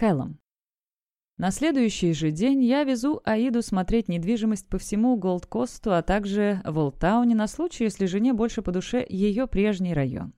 Кэллом. На следующий же день я везу Аиду смотреть недвижимость по всему Голд-Косту, а также в Олтауне на случай, если жене больше по душе ее прежний район.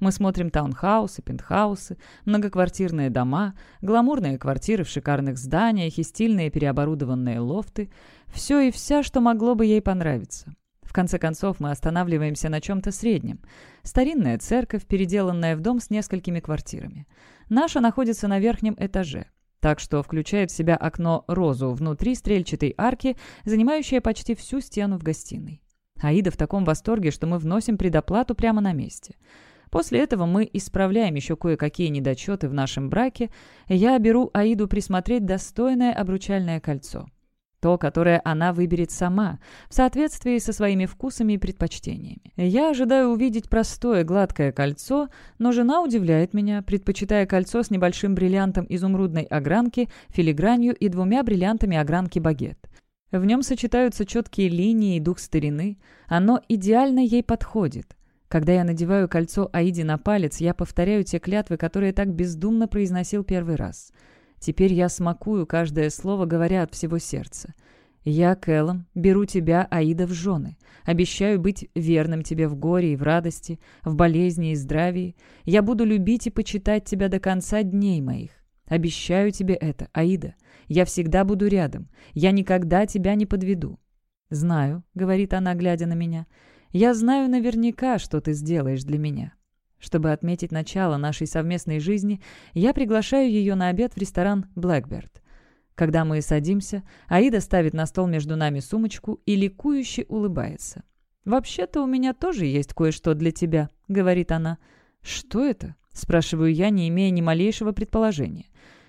Мы смотрим таунхаусы, пентхаусы, многоквартирные дома, гламурные квартиры в шикарных зданиях и стильные переоборудованные лофты. Все и вся, что могло бы ей понравиться. В конце концов, мы останавливаемся на чем-то среднем. Старинная церковь, переделанная в дом с несколькими квартирами. Наша находится на верхнем этаже так что включает в себя окно-розу внутри стрельчатой арки, занимающее почти всю стену в гостиной. Аида в таком восторге, что мы вносим предоплату прямо на месте. После этого мы исправляем еще кое-какие недочеты в нашем браке, и я беру Аиду присмотреть достойное обручальное кольцо. То, которое она выберет сама, в соответствии со своими вкусами и предпочтениями. Я ожидаю увидеть простое гладкое кольцо, но жена удивляет меня, предпочитая кольцо с небольшим бриллиантом изумрудной огранки, филигранью и двумя бриллиантами огранки багет. В нем сочетаются четкие линии и дух старины. Оно идеально ей подходит. Когда я надеваю кольцо Аиде на палец, я повторяю те клятвы, которые так бездумно произносил первый раз – Теперь я смакую каждое слово, говоря от всего сердца. «Я, Кэллом, беру тебя, Аида, в жены. Обещаю быть верным тебе в горе и в радости, в болезни и здравии. Я буду любить и почитать тебя до конца дней моих. Обещаю тебе это, Аида. Я всегда буду рядом. Я никогда тебя не подведу». «Знаю», — говорит она, глядя на меня. «Я знаю наверняка, что ты сделаешь для меня. Чтобы отметить начало нашей совместной жизни, я приглашаю ее на обед в ресторан «Блэкберт». Когда мы садимся, Аида ставит на стол между нами сумочку и ликующе улыбается. «Вообще-то у меня тоже есть кое-что для тебя», — говорит она. «Что это?» — спрашиваю я, не имея ни малейшего предположения.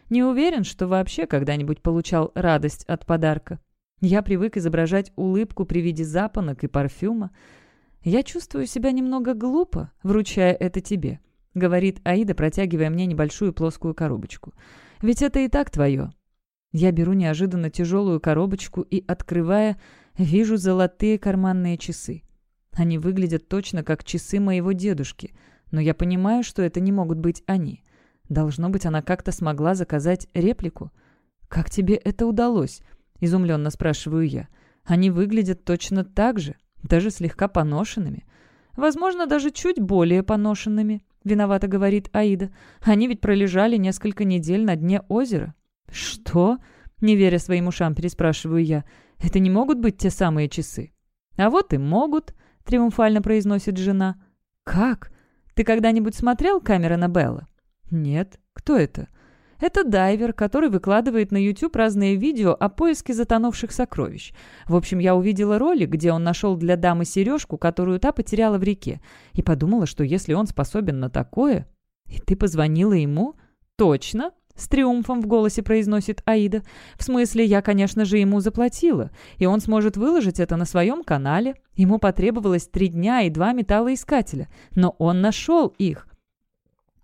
Не уверен, что вообще когда-нибудь получал радость от подарка. Я привык изображать улыбку при виде запонок и парфюма. «Я чувствую себя немного глупо, вручая это тебе», — говорит Аида, протягивая мне небольшую плоскую коробочку. «Ведь это и так твое». Я беру неожиданно тяжелую коробочку и, открывая, вижу золотые карманные часы. Они выглядят точно как часы моего дедушки, но я понимаю, что это не могут быть они. Должно быть, она как-то смогла заказать реплику. «Как тебе это удалось?» — изумленно спрашиваю я. «Они выглядят точно так же» даже слегка поношенными. Возможно, даже чуть более поношенными, виновато говорит Аида. Они ведь пролежали несколько недель на дне озера. Что? Не веря своим ушам, переспрашиваю я. Это не могут быть те самые часы? А вот и могут, триумфально произносит жена. Как? Ты когда-нибудь смотрел на Белла? Нет. Кто это? Это дайвер, который выкладывает на YouTube разные видео о поиске затонувших сокровищ. В общем, я увидела ролик, где он нашел для дамы сережку, которую та потеряла в реке, и подумала, что если он способен на такое... И ты позвонила ему? Точно? С триумфом в голосе произносит Аида. В смысле, я, конечно же, ему заплатила, и он сможет выложить это на своем канале. Ему потребовалось три дня и два металлоискателя, но он нашел их.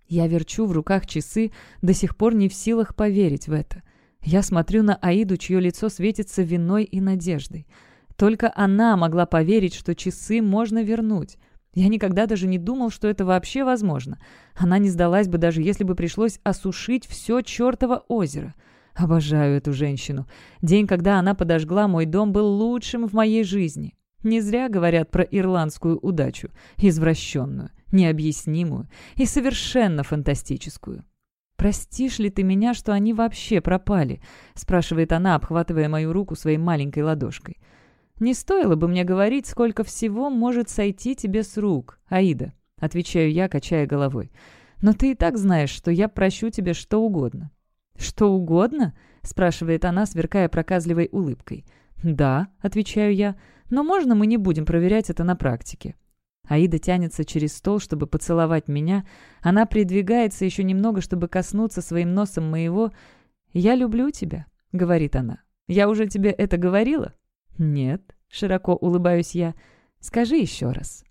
Я верчу в руках часы, до сих пор не в силах поверить в это. Я смотрю на Аиду, чье лицо светится виной и надеждой. Только она могла поверить, что часы можно вернуть. Я никогда даже не думал, что это вообще возможно. Она не сдалась бы, даже если бы пришлось осушить все чертово озеро. Обожаю эту женщину. День, когда она подожгла мой дом, был лучшим в моей жизни. Не зря говорят про ирландскую удачу, извращенную необъяснимую и совершенно фантастическую. «Простишь ли ты меня, что они вообще пропали?» — спрашивает она, обхватывая мою руку своей маленькой ладошкой. «Не стоило бы мне говорить, сколько всего может сойти тебе с рук, Аида», — отвечаю я, качая головой. «Но ты и так знаешь, что я прощу тебе что угодно». «Что угодно?» — спрашивает она, сверкая проказливой улыбкой. «Да», — отвечаю я, — «но можно мы не будем проверять это на практике?» Аида тянется через стол, чтобы поцеловать меня. Она придвигается еще немного, чтобы коснуться своим носом моего. «Я люблю тебя», — говорит она. «Я уже тебе это говорила?» «Нет», — широко улыбаюсь я. «Скажи еще раз».